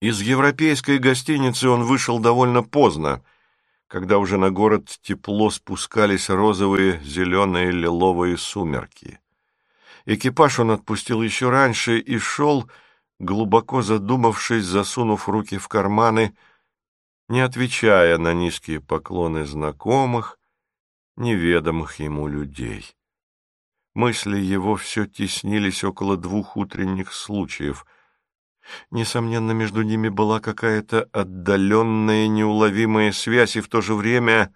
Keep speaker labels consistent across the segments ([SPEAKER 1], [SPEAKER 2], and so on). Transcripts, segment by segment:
[SPEAKER 1] Из европейской гостиницы он вышел довольно поздно, когда уже на город тепло спускались розовые, зеленые, лиловые сумерки. Экипаж он отпустил еще раньше и шел, глубоко задумавшись, засунув руки в карманы, не отвечая на низкие поклоны знакомых, неведомых ему людей. Мысли его все теснились около двух утренних случаев — Несомненно, между ними была какая-то отдаленная, неуловимая связь, и в то же время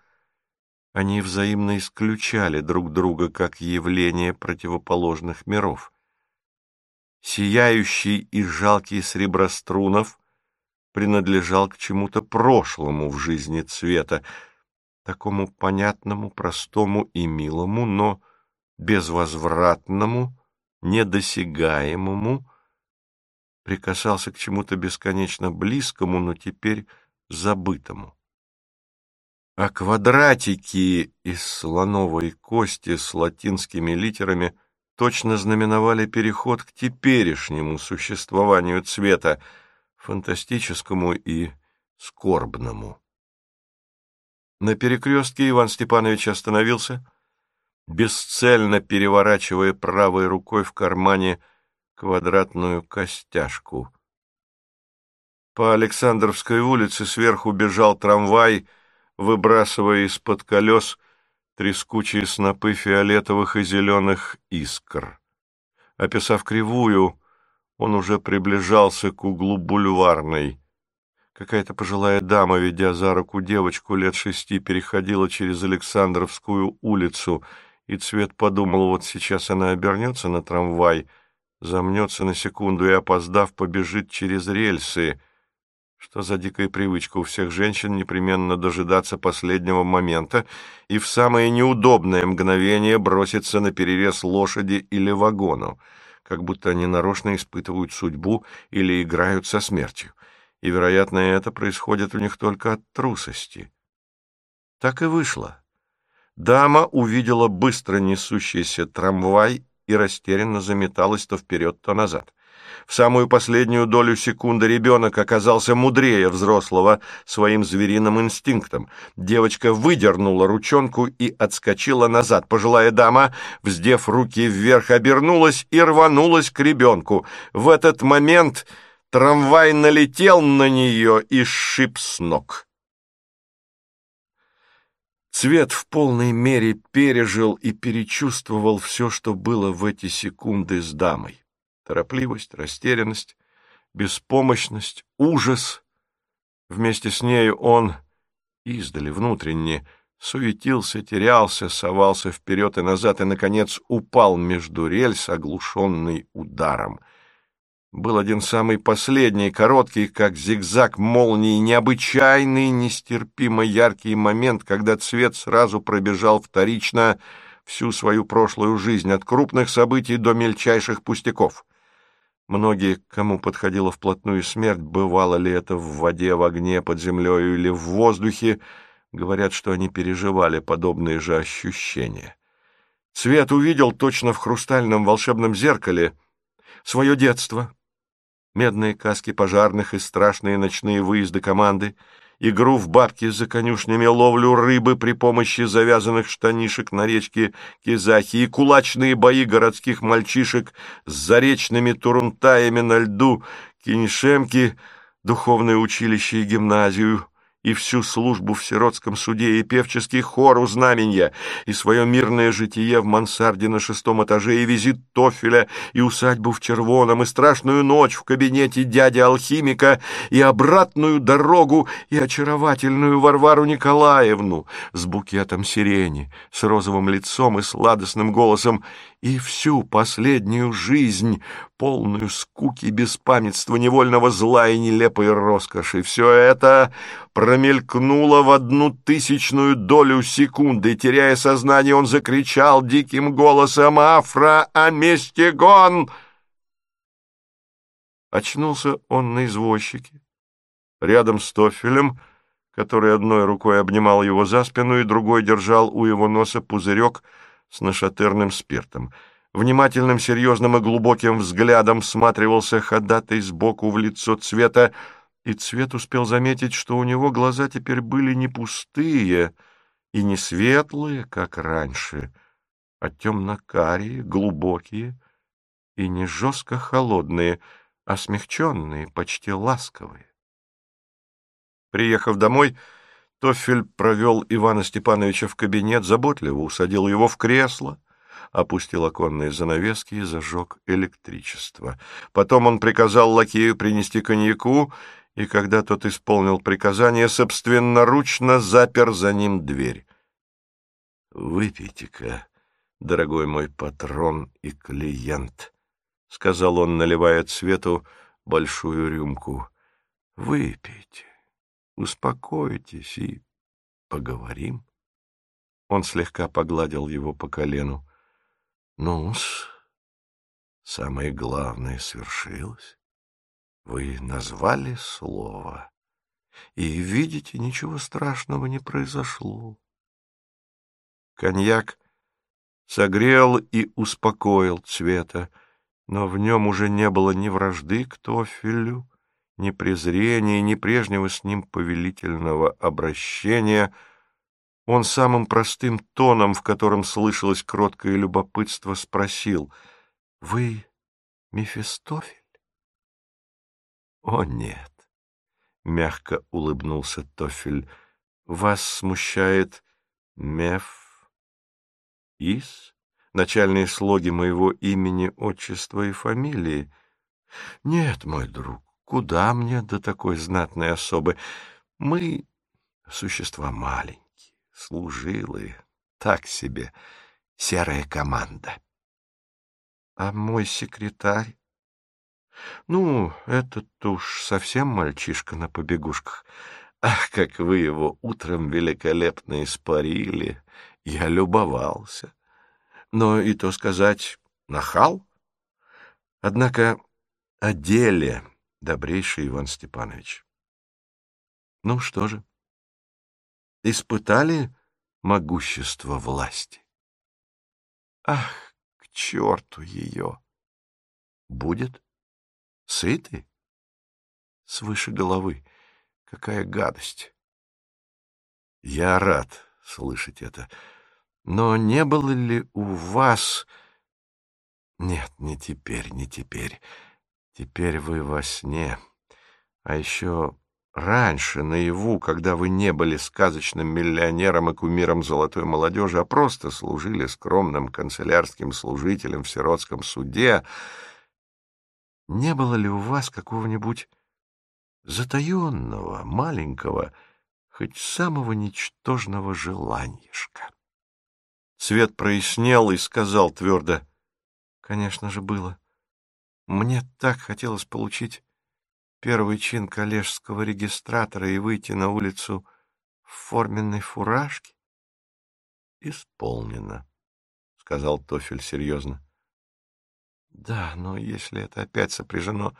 [SPEAKER 1] они взаимно исключали друг друга как явление противоположных миров. Сияющий и жалкий Среброструнов принадлежал к чему-то прошлому в жизни цвета, такому понятному, простому и милому, но безвозвратному, недосягаемому, прикасался к чему-то бесконечно близкому, но теперь забытому. А квадратики из слоновой кости с латинскими литерами точно знаменовали переход к теперешнему существованию цвета, фантастическому и скорбному. На перекрестке Иван Степанович остановился, бесцельно переворачивая правой рукой в кармане квадратную костяшку. По Александровской улице сверху бежал трамвай, выбрасывая из-под колес трескучие снопы фиолетовых и зеленых искр. Описав кривую, он уже приближался к углу бульварной. Какая-то пожилая дама, ведя за руку девочку лет шести, переходила через Александровскую улицу, и Цвет подумал, вот сейчас она обернется на трамвай — замнется на секунду и, опоздав, побежит через рельсы. Что за дикая привычка у всех женщин непременно дожидаться последнего момента и в самое неудобное мгновение броситься на перерез лошади или вагону, как будто они нарочно испытывают судьбу или играют со смертью. И, вероятно, это происходит у них только от трусости. Так и вышло. Дама увидела быстро несущийся трамвай и растерянно заметалась то вперед, то назад. В самую последнюю долю секунды ребенок оказался мудрее взрослого своим звериным инстинктом. Девочка выдернула ручонку и отскочила назад. Пожилая дама, вздев руки вверх, обернулась и рванулась к ребенку. В этот момент трамвай налетел на нее и сшиб с ног. Цвет в полной мере пережил и перечувствовал все, что было в эти секунды с дамой. Торопливость, растерянность, беспомощность, ужас. Вместе с нею он, издали внутренне, суетился, терялся, совался вперед и назад и, наконец, упал между рельс, оглушенный ударом — был один самый последний, короткий, как зигзаг молнии, необычайный, нестерпимо яркий момент, когда цвет сразу пробежал вторично всю свою прошлую жизнь, от крупных событий до мельчайших пустяков. Многие, кому подходила вплотную смерть, бывало ли это в воде, в огне, под землей или в воздухе, говорят, что они переживали подобные же ощущения. Цвет увидел точно в хрустальном волшебном зеркале свое детство, медные каски пожарных и страшные ночные выезды команды, игру в бабки за конюшнями, ловлю рыбы при помощи завязанных штанишек на речке Кизахи и кулачные бои городских мальчишек с заречными турунтаями на льду, кинешемки, духовное училище и гимназию — и всю службу в сиротском суде, и певческий хор у знаменья, и свое мирное житие в мансарде на шестом этаже, и визит Тофеля, и усадьбу в Червоном, и страшную ночь в кабинете дяди-алхимика, и обратную дорогу, и очаровательную Варвару Николаевну с букетом сирени, с розовым лицом и сладостным голосом, и всю последнюю жизнь, полную скуки, беспамятства, невольного зла и нелепой роскоши. Все это промелькнуло в одну тысячную долю секунды. Теряя сознание, он закричал диким голосом «Афра Аместигон!» Очнулся он на извозчике, рядом с Тофелем, который одной рукой обнимал его за спину и другой держал у его носа пузырек — с нашатырным спиртом. Внимательным, серьезным и глубоким взглядом всматривался ходатай сбоку в лицо цвета, и Цвет успел заметить, что у него глаза теперь были не пустые и не светлые, как раньше, а темно-карие, глубокие и не жестко холодные, а смягченные, почти ласковые. Приехав домой, Тофель провел Ивана Степановича в кабинет, заботливо усадил его в кресло, опустил оконные занавески и зажег электричество. Потом он приказал лакею принести коньяку, и когда тот исполнил приказание, собственноручно запер за ним дверь. «Выпейте-ка, дорогой мой патрон и клиент», — сказал он, наливая цвету большую рюмку. «Выпейте, успокойтесь и поговорим». Он слегка погладил его по колену. Ну-с, самое главное свершилось. Вы назвали слово, и, видите, ничего страшного не произошло. Коньяк согрел и успокоил цвета, но в нем уже не было ни вражды к Тофелю, ни презрения, ни прежнего с ним повелительного обращения — он самым простым тоном, в котором слышалось кроткое любопытство, спросил, «Вы Мефистофель?» «О, нет!» — мягко улыбнулся Тофель. «Вас смущает Меф... Ис? Начальные слоги моего имени, отчества и фамилии?» «Нет, мой друг, куда мне до такой знатной особы? Мы существа маленькие служилые, так себе, серая команда. А мой секретарь? Ну, этот уж совсем мальчишка на побегушках. Ах, как вы его утром великолепно испарили! Я любовался. Но и то сказать, нахал. Однако о деле, добрейший Иван Степанович. Ну что же, испытали могущество власти. Ах, к черту ее! Будет? Сыты? Свыше головы. Какая гадость! Я рад слышать это. Но не было ли у вас... Нет, не теперь, не теперь. Теперь вы во сне. А еще Раньше, наяву, когда вы не были сказочным миллионером и кумиром золотой молодежи, а просто служили скромным канцелярским служителем в сиротском суде, не было ли у вас какого-нибудь затаенного, маленького, хоть самого ничтожного желаньишка? Свет прояснел и сказал твердо, «Конечно же, было. Мне так хотелось получить первый чин коллежского регистратора и выйти на улицу в форменной фуражке? — Исполнено, — сказал Тофель серьезно. — Да, но если это опять сопряжено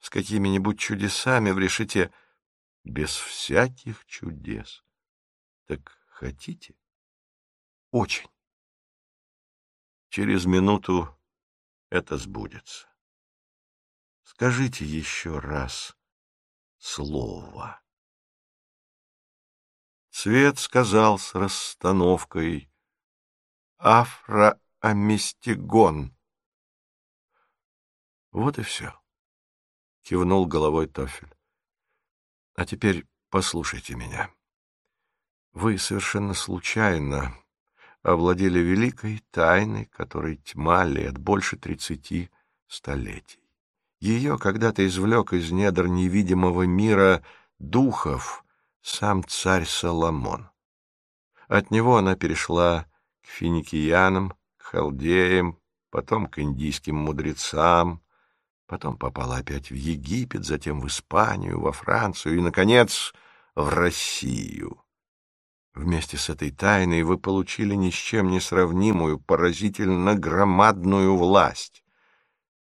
[SPEAKER 1] с какими-нибудь чудесами в решете... — Без всяких чудес. Так хотите? — Очень. Через минуту это сбудется. Скажите еще раз слово. Цвет сказал с расстановкой «Афроамистигон». Вот и все. Кивнул головой Тофель. А теперь послушайте меня. Вы совершенно случайно овладели великой тайной, которой тьма лет, больше тридцати столетий. Ее когда-то извлек из недр невидимого мира духов сам царь Соломон. От него она перешла к финикиянам, к халдеям, потом к индийским мудрецам, потом попала опять в Египет, затем в Испанию, во Францию и, наконец, в Россию. Вместе с этой тайной вы получили ни с чем не сравнимую, поразительно громадную власть.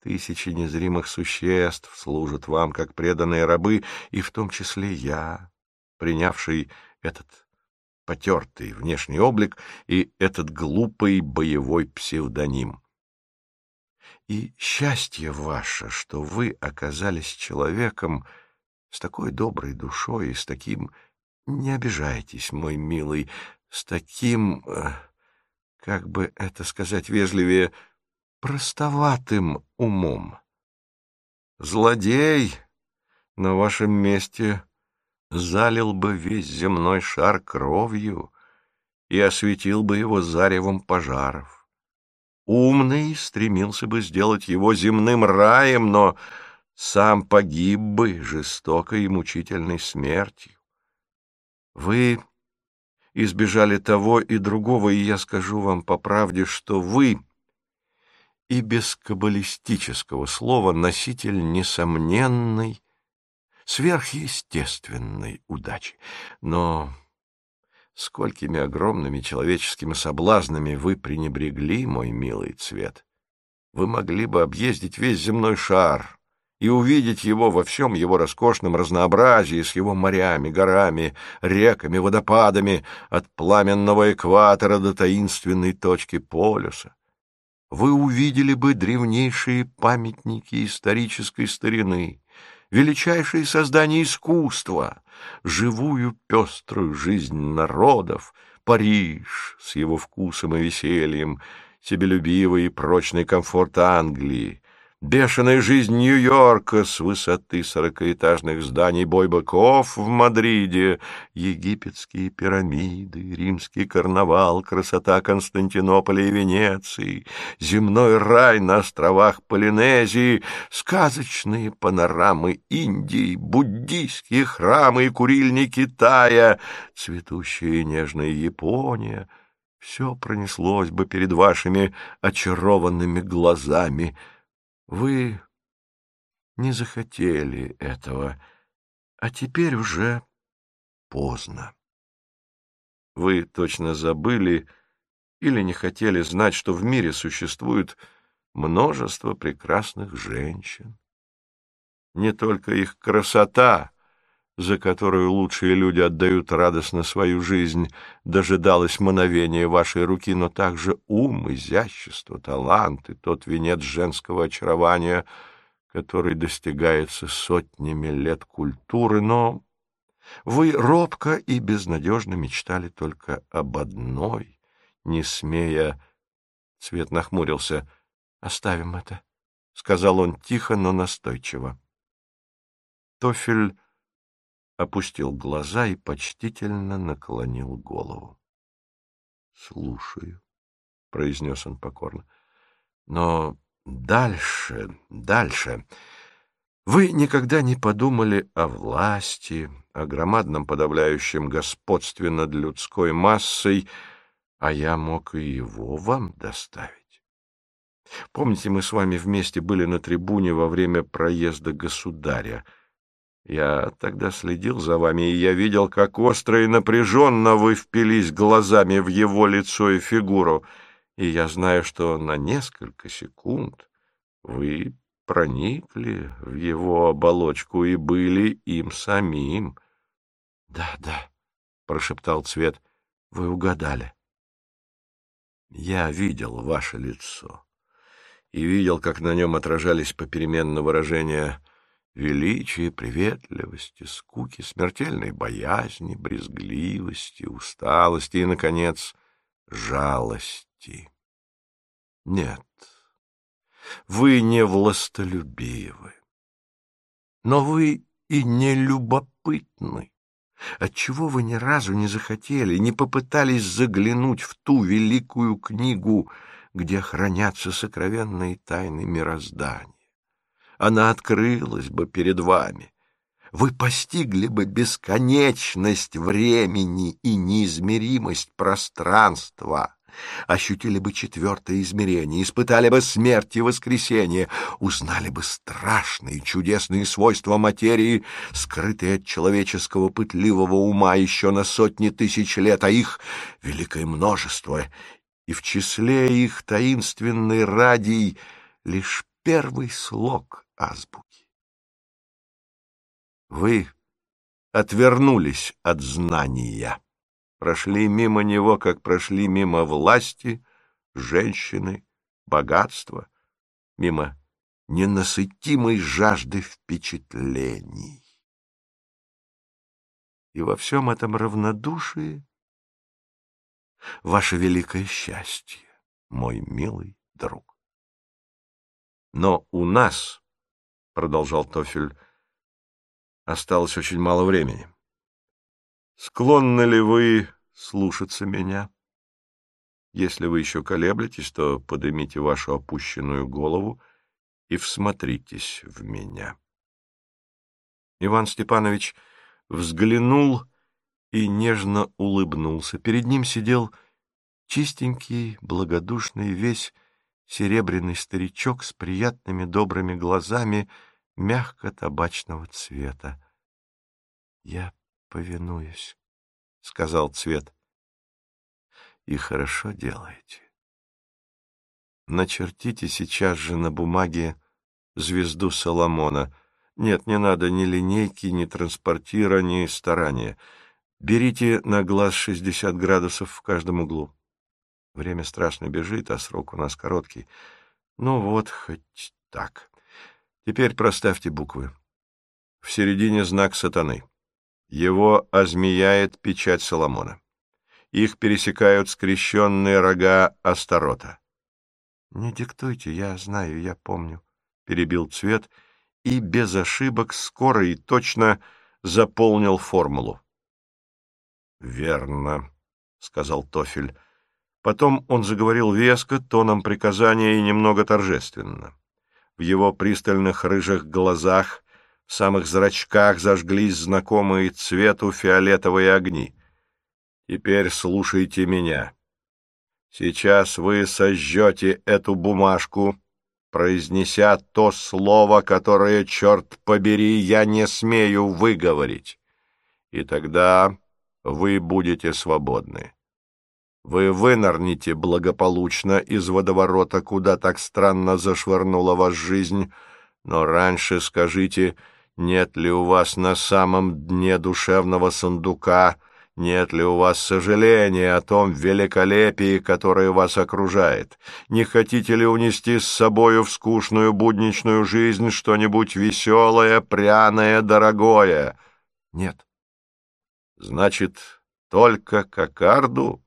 [SPEAKER 1] Тысячи незримых существ служат вам, как преданные рабы, и в том числе я, принявший этот потертый внешний облик и этот глупый боевой псевдоним. И счастье ваше, что вы оказались человеком с такой доброй душой и с таким, не обижайтесь, мой милый, с таким, э, как бы это сказать вежливее, простоватым умом. Злодей на вашем месте залил бы весь земной шар кровью и осветил бы его заревом пожаров. Умный стремился бы сделать его земным раем, но сам погиб бы жестокой и мучительной смертью. Вы избежали того и другого, и я скажу вам по правде, что вы и без каббалистического слова носитель несомненной, сверхъестественной удачи. Но сколькими огромными человеческими соблазнами вы пренебрегли, мой милый цвет. Вы могли бы объездить весь земной шар и увидеть его во всем его роскошном разнообразии, с его морями, горами, реками, водопадами, от пламенного экватора до таинственной точки полюса вы увидели бы древнейшие памятники исторической старины, величайшие создания искусства, живую пеструю жизнь народов, Париж с его вкусом и весельем, себелюбивый и прочный комфорт Англии, Бешеная жизнь Нью-Йорка с высоты сорокаэтажных зданий бой быков в Мадриде, египетские пирамиды, римский карнавал, красота Константинополя и Венеции, земной рай на островах Полинезии, сказочные панорамы Индии, буддийские храмы и курильни Китая, цветущая и нежная Япония — все пронеслось бы перед вашими очарованными глазами — вы не захотели этого, а теперь уже поздно. Вы точно забыли или не хотели знать, что в мире существует множество прекрасных женщин. Не только их красота, за которую лучшие люди отдают радостно свою жизнь, дожидалась мановения вашей руки, но также ум, изящество, талант и тот венец женского очарования, который достигается сотнями лет культуры, но вы робко и безнадежно мечтали только об одной, не смея... Цвет нахмурился. «Оставим это», — сказал он тихо, но настойчиво. Тофель опустил глаза и почтительно наклонил голову. — Слушаю, — произнес он покорно. — Но дальше, дальше... Вы никогда не подумали о власти, о громадном подавляющем господстве над людской массой, а я мог и его вам доставить. Помните, мы с вами вместе были на трибуне во время проезда государя — я тогда следил за вами, и я видел, как остро и напряженно вы впились глазами в его лицо и фигуру, и я знаю, что на несколько секунд вы проникли в его оболочку и были им самим. — Да, да, — прошептал Цвет, — вы угадали. Я видел ваше лицо и видел, как на нем отражались попеременно выражения величия, приветливости, скуки, смертельной боязни, брезгливости, усталости и, наконец, жалости. Нет, вы не властолюбивы, но вы и не любопытны. Отчего вы ни разу не захотели, не попытались заглянуть в ту великую книгу, где хранятся сокровенные тайны мироздания? Она открылась бы перед вами. Вы постигли бы бесконечность времени и неизмеримость пространства, ощутили бы четвертое измерение, испытали бы смерть и воскресение, узнали бы страшные чудесные свойства материи, скрытые от человеческого пытливого ума еще на сотни тысяч лет, а их великое множество, и в числе их таинственный радий лишь первый слог азбуки. Вы отвернулись от знания, прошли мимо него, как прошли мимо власти, женщины, богатства, мимо ненасытимой жажды впечатлений. И во всем этом равнодушии ваше великое счастье, мой милый друг. Но у нас, — продолжал Тофель, — осталось очень мало времени. Склонны ли вы слушаться меня? Если вы еще колеблетесь, то поднимите вашу опущенную голову и всмотритесь в меня. Иван Степанович взглянул и нежно улыбнулся. Перед ним сидел чистенький, благодушный, весь серебряный старичок с приятными добрыми глазами мягко-табачного цвета. — Я повинуюсь, — сказал цвет. — И хорошо делаете. Начертите сейчас же на бумаге звезду Соломона. Нет, не надо ни линейки, ни транспортира, ни старания. Берите на глаз шестьдесят градусов в каждом углу. Время страшно бежит, а срок у нас короткий. Ну вот, хоть так. Теперь проставьте буквы. В середине знак сатаны. Его озмеяет печать Соломона. Их пересекают скрещенные рога Астарота. — Не диктуйте, я знаю, я помню, — перебил Цвет и без ошибок скоро и точно заполнил формулу. — Верно, — сказал Тофель. Потом он заговорил веско, тоном приказания и немного торжественно. В его пристальных рыжих глазах, в самых зрачках зажглись знакомые цвету фиолетовые огни. «Теперь слушайте меня. Сейчас вы сожжете эту бумажку, произнеся то слово, которое, черт побери, я не смею выговорить, и тогда вы будете свободны». Вы вынырнете благополучно из водоворота, куда так странно зашвырнула вас жизнь, но раньше скажите, нет ли у вас на самом дне душевного сундука, нет ли у вас сожаления о том великолепии, которое вас окружает? Не хотите ли унести с собою в скучную будничную жизнь что-нибудь веселое, пряное, дорогое? Нет. Значит, только кокарду?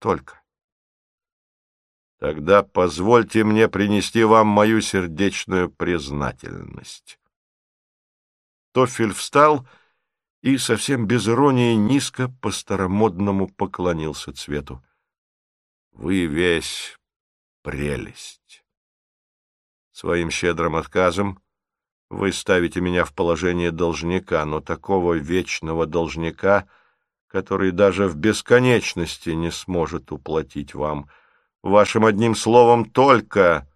[SPEAKER 1] Только. Тогда позвольте мне принести вам мою сердечную признательность. Тофель встал и совсем без иронии низко по-старомодному поклонился цвету. Вы весь прелесть. Своим щедрым отказом вы ставите меня в положение должника, но такого вечного должника — который даже в бесконечности не сможет уплатить вам. Вашим одним словом только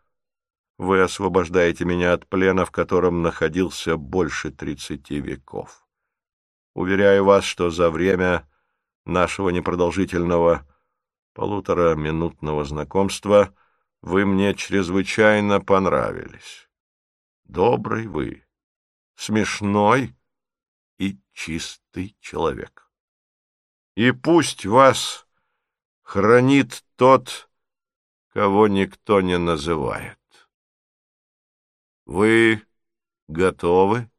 [SPEAKER 1] вы освобождаете меня от плена, в котором находился больше тридцати веков. Уверяю вас, что за время нашего непродолжительного полутораминутного знакомства вы мне чрезвычайно понравились. Добрый вы, смешной и чистый человек и пусть вас хранит тот, кого никто не называет. Вы готовы?